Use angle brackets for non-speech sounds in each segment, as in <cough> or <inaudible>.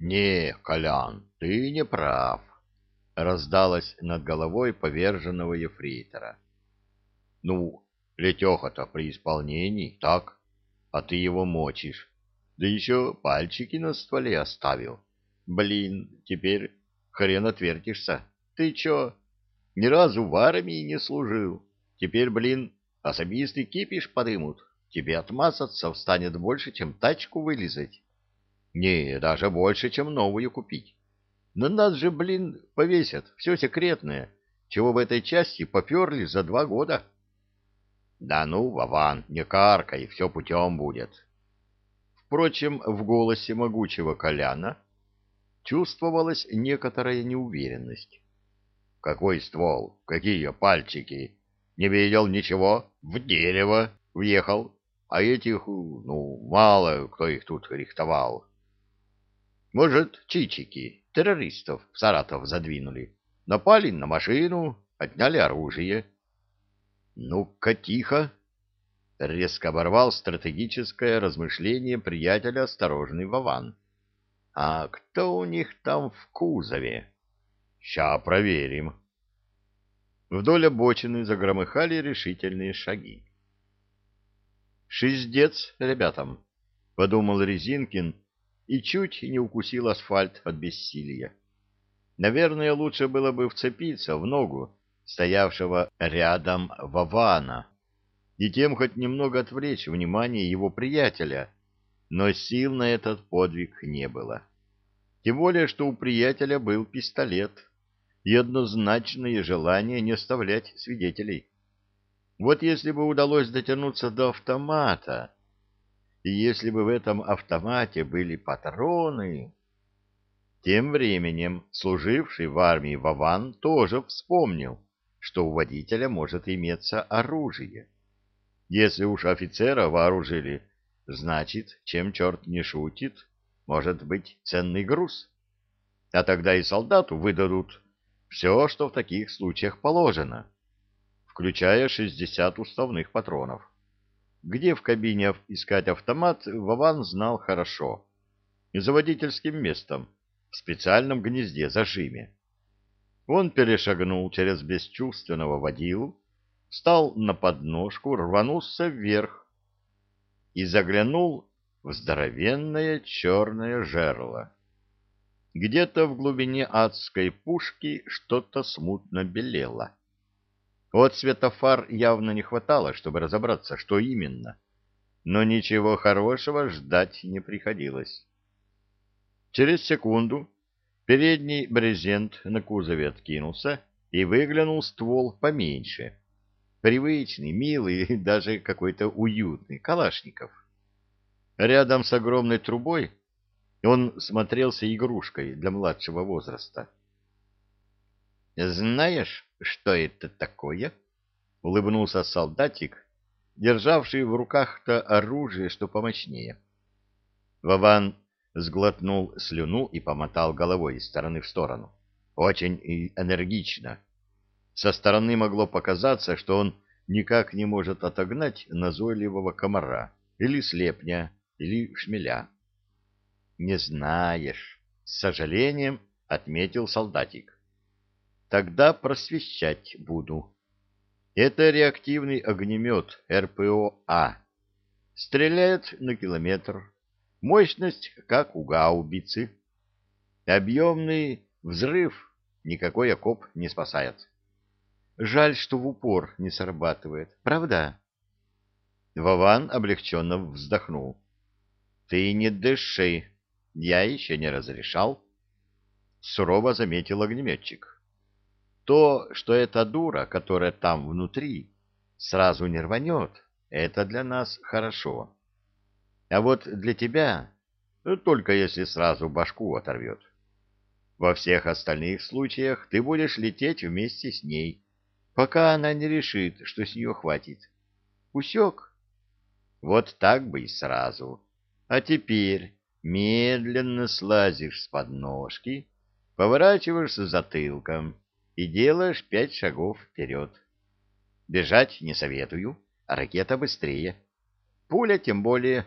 «Не, Колян, ты не прав», — раздалось над головой поверженного ефрейтора. «Ну, Летеха-то при исполнении, так? А ты его мочишь. Да еще пальчики на стволе оставил. Блин, теперь хрен отвертишься. Ты че, ни разу в армии не служил? Теперь, блин, особисты кипиш подымут. Тебе отмазаться встанет больше, чем тачку вылезать. Не, даже больше, чем новую купить. Но нас же, блин, повесят все секретное, чего в этой части поперли за два года. Да ну, Вован, не каркай, все путем будет. Впрочем, в голосе могучего Коляна чувствовалась некоторая неуверенность. Какой ствол? Какие пальчики? Не видел ничего? В дерево въехал. А этих, ну, мало кто их тут рихтовал. Может, чичики террористов в Саратов задвинули, напали на машину, отняли оружие. Ну-ка, тихо! Резко оборвал стратегическое размышление приятеля осторожный Вован. А кто у них там в кузове? Ща проверим. Вдоль обочины загромыхали решительные шаги. «Шиздец ребятам», — подумал Резинкин, — и чуть не укусил асфальт от бессилия. Наверное, лучше было бы вцепиться в ногу стоявшего рядом Вавана и тем хоть немного отвлечь внимание его приятеля, но сил на этот подвиг не было. Тем более, что у приятеля был пистолет и однозначное желание не оставлять свидетелей. Вот если бы удалось дотянуться до автомата, и если бы в этом автомате были патроны... Тем временем служивший в армии Вован тоже вспомнил, что у водителя может иметься оружие. Если уж офицера вооружили, значит, чем черт не шутит, может быть ценный груз. А тогда и солдату выдадут все, что в таких случаях положено, включая 60 уставных патронов. Где в кабине искать автомат, Вован знал хорошо. За водительским местом, в специальном гнезде-зажиме. Он перешагнул через бесчувственного водилу, встал на подножку, рванулся вверх и заглянул в здоровенное черное жерло. Где-то в глубине адской пушки что-то смутно белело. Вот светофар явно не хватало, чтобы разобраться, что именно. Но ничего хорошего ждать не приходилось. Через секунду передний брезент на кузове откинулся и выглянул ствол поменьше. Привычный, милый и <laughs> даже какой-то уютный, Калашников. Рядом с огромной трубой он смотрелся игрушкой для младшего возраста. Знаешь, что это такое? Улыбнулся солдатик, державший в руках-то оружие, что помощнее. Вован сглотнул слюну и помотал головой из стороны в сторону. Очень энергично. Со стороны могло показаться, что он никак не может отогнать назойливого комара, или слепня, или шмеля. — Не знаешь, — с сожалением отметил солдатик. Тогда просвещать буду. Это реактивный огнемет РПО-А. Стреляет на километр. Мощность, как у гаубицы. Объемный взрыв никакой окоп не спасает. Жаль, что в упор не срабатывает. Правда? Вован облегченно вздохнул. «Ты не дыши. Я еще не разрешал». Сурово заметил огнеметчик. То, что эта дура, которая там внутри, сразу не рванет, это для нас хорошо. А вот для тебя, ну, только если сразу башку оторвет. Во всех остальных случаях ты будешь лететь вместе с ней, пока она не решит, что с нее хватит. Усек? Вот так бы и сразу. А теперь медленно слазишь с подножки, поворачиваешься затылком — и делаешь пять шагов вперед. Бежать не советую, а ракета быстрее. Пуля тем более.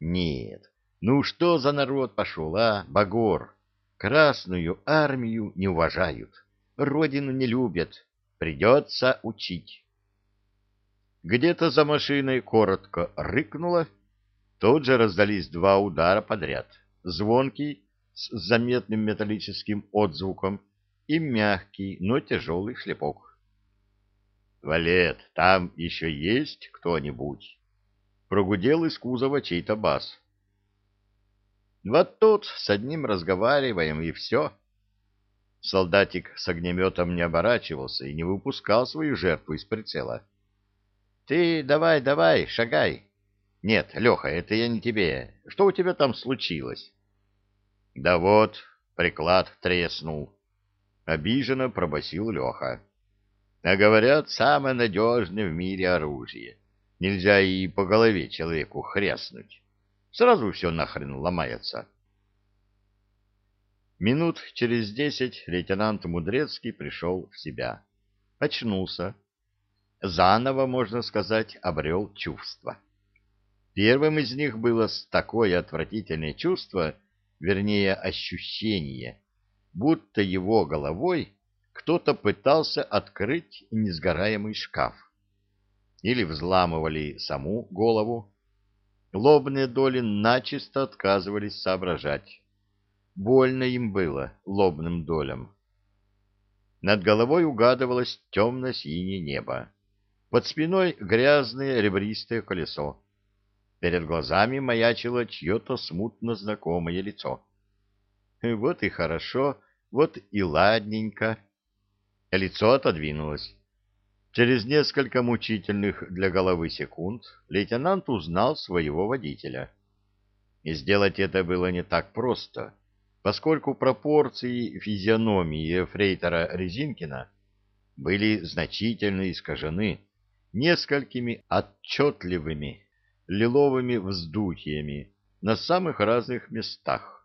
Нет, ну что за народ пошел, а, Багор? Красную армию не уважают, родину не любят, придется учить. Где-то за машиной коротко рыкнуло, тут же раздались два удара подряд, звонкий, с заметным металлическим отзвуком, и мягкий, но тяжелый шлепок. «Валет, там еще есть кто-нибудь?» Прогудел из кузова чей-то бас. «Вот тут с одним разговариваем, и все». Солдатик с огнеметом не оборачивался и не выпускал свою жертву из прицела. «Ты давай, давай, шагай!» «Нет, Леха, это я не тебе. Что у тебя там случилось?» «Да вот, приклад треснул. — обиженно пробасил Леха. «А говорят, самое надежное в мире оружие. Нельзя и по голове человеку хряснуть. Сразу все нахрен ломается». Минут через десять лейтенант Мудрецкий пришел в себя. Очнулся. Заново, можно сказать, обрел чувства. Первым из них было такое отвратительное чувство, вернее, ощущение, будто его головой кто-то пытался открыть несгораемый шкаф. Или взламывали саму голову. Лобные доли начисто отказывались соображать. Больно им было, лобным долям. Над головой угадывалось темно-синее небо. Под спиной грязное ребристое колесо. Перед глазами маячило чье-то смутно знакомое лицо. Вот и хорошо, вот и ладненько. Лицо отодвинулось. Через несколько мучительных для головы секунд лейтенант узнал своего водителя. И сделать это было не так просто, поскольку пропорции физиономии Фрейтера Резинкина были значительно искажены несколькими отчетливыми лиловыми вздутиями на самых разных местах.